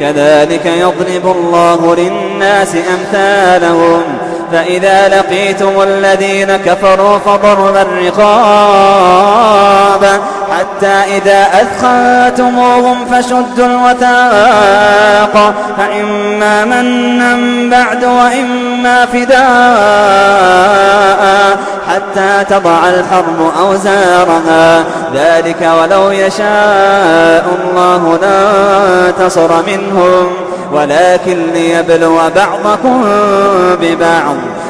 كذلك يضرب الله للناس أمثالهم. فإذا لقيتم الذين كفروا فضرب الرقاب. حتى إذا أثخنتموهم فشدوا الوثاق. فإما منا بعد وإما فداء. حتى تضع الحرب أوزارها. ذلك ولو يشاء الله لانتصر منهم. ولكن ليبلو بعضكم ببعض.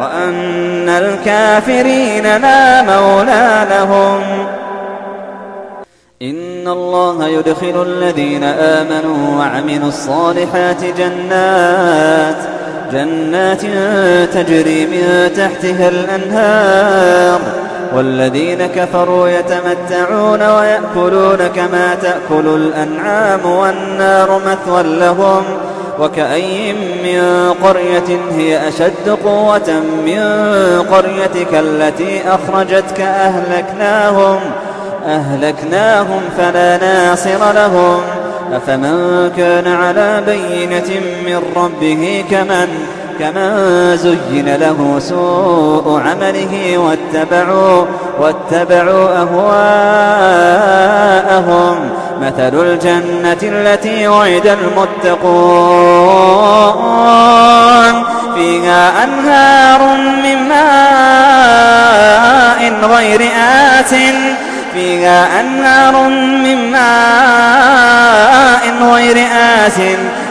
وأن الكافرين لا مولى لهم. إن الله يدخل الذين آمنوا وعملوا الصالحات جنات جنات تجري من تحتها الأنهار. والذين كفروا يتمتعون ويأكلون كما تأكل الأنعام والنار مثوى لهم. وكأي من قرية هي أشد قوة من قريتك التي أخرجتك أهلكناهم أهلكناهم فلا ناصر لهم. أفمن كان على بينة من ربه كمن كمن زين له سوء عمله واتبعوا واتبعوا أهواءهم. مثل الجنة التي وعد المتقون. فيها أنهار من ماء غير آسٍ فيها أنهار من ماء غير آس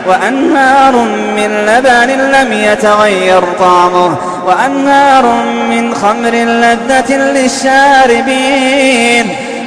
وأنهار من لبن لم يتغير طعمه. وأنهار من خمر لذة للشاربين.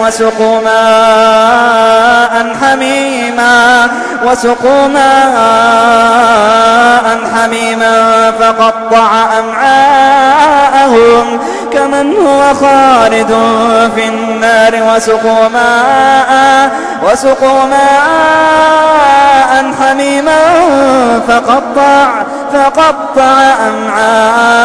وسقوا ماء حميما وسقوا ماء حميما فقطع أمعاءهم كمن هو خالد في النار. وسقوا ماء وسقوا ماء حميما فقطع فقطع أمعاءهم.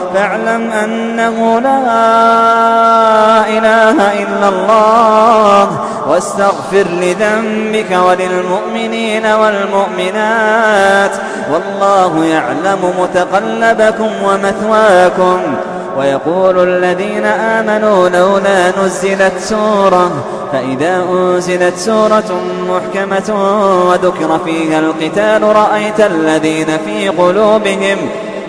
فاعلم أنه لا إله إلا الله. واستغفر لذنبك وللمؤمنين والمؤمنات. والله يعلم متقلبكم ومثواكم. ويقول الذين آمنوا لولا نزلت سورة. فإذا أنزلت سورة محكمة وذكر فيها القتال رأيت الذين في قلوبهم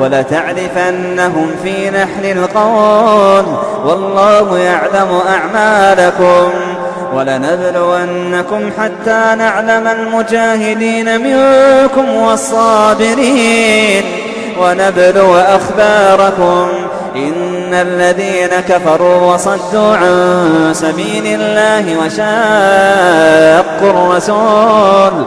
ولتعرفنهم في نحن القول والله يعلم أعمالكم ولنبلونكم حتى نعلم المجاهدين منكم والصابرين ونبلو أخباركم إن الذين كفروا وصدوا عن سبيل الله وشاقوا الرسول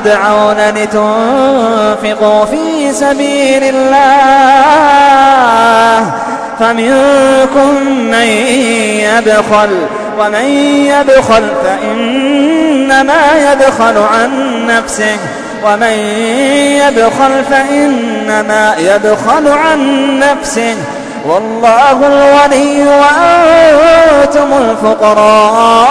تدعون لتنفقوا في سبيل الله. فمنكم من يبخل ومن يبخل فإنما يبخل عن نفسه. ومن يبخل فإنما يبخل عن نفسه. والله الولي وأنتم الفقراء.